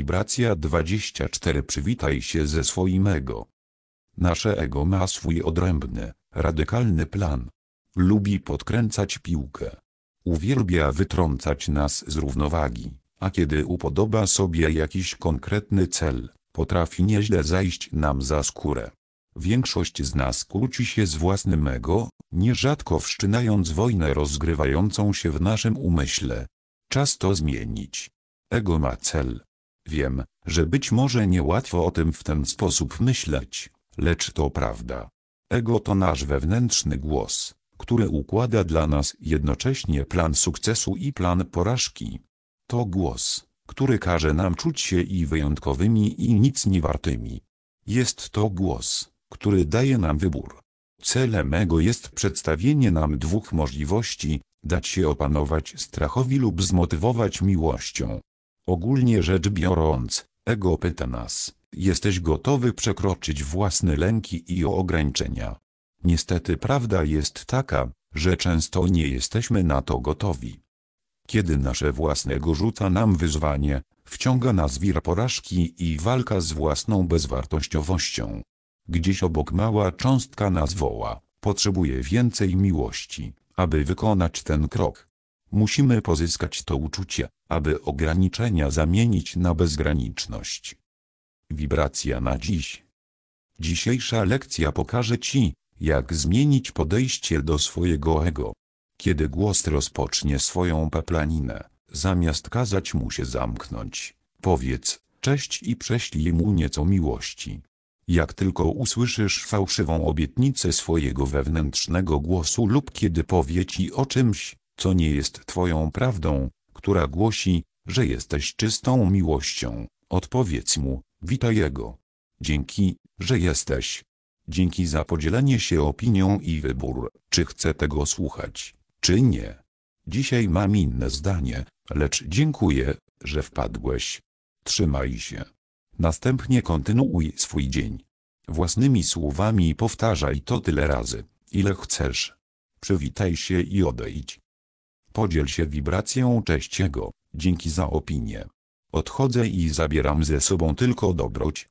Wibracja 24 Przywitaj się ze swoim ego. Nasze ego ma swój odrębny, radykalny plan. Lubi podkręcać piłkę. Uwielbia wytrącać nas z równowagi, a kiedy upodoba sobie jakiś konkretny cel, potrafi nieźle zajść nam za skórę. Większość z nas kłóci się z własnym ego, nierzadko wszczynając wojnę rozgrywającą się w naszym umyśle. Czas to zmienić. Ego ma cel. Wiem, że być może niełatwo o tym w ten sposób myśleć, lecz to prawda. Ego to nasz wewnętrzny głos, który układa dla nas jednocześnie plan sukcesu i plan porażki. To głos, który każe nam czuć się i wyjątkowymi i nic nie wartymi. Jest to głos, który daje nam wybór. Celem ego jest przedstawienie nam dwóch możliwości, dać się opanować strachowi lub zmotywować miłością. Ogólnie rzecz biorąc, ego pyta nas, jesteś gotowy przekroczyć własne lęki i ograniczenia. Niestety prawda jest taka, że często nie jesteśmy na to gotowi. Kiedy nasze własne ego rzuca nam wyzwanie, wciąga nas wir porażki i walka z własną bezwartościowością. Gdzieś obok mała cząstka nas woła, potrzebuje więcej miłości, aby wykonać ten krok. Musimy pozyskać to uczucie, aby ograniczenia zamienić na bezgraniczność. Wibracja na dziś. Dzisiejsza lekcja pokaże Ci, jak zmienić podejście do swojego ego. Kiedy głos rozpocznie swoją peplaninę, zamiast kazać mu się zamknąć, powiedz, cześć i prześlij mu nieco miłości. Jak tylko usłyszysz fałszywą obietnicę swojego wewnętrznego głosu lub kiedy powie ci o czymś, co nie jest twoją prawdą, która głosi, że jesteś czystą miłością, odpowiedz mu, witaj jego. Dzięki, że jesteś. Dzięki za podzielenie się opinią i wybór, czy chcę tego słuchać, czy nie. Dzisiaj mam inne zdanie, lecz dziękuję, że wpadłeś. Trzymaj się. Następnie kontynuuj swój dzień. Własnymi słowami powtarzaj to tyle razy, ile chcesz. Przywitaj się i odejdź. Podziel się wibracją cześciego, dzięki za opinię. Odchodzę i zabieram ze sobą tylko dobroć,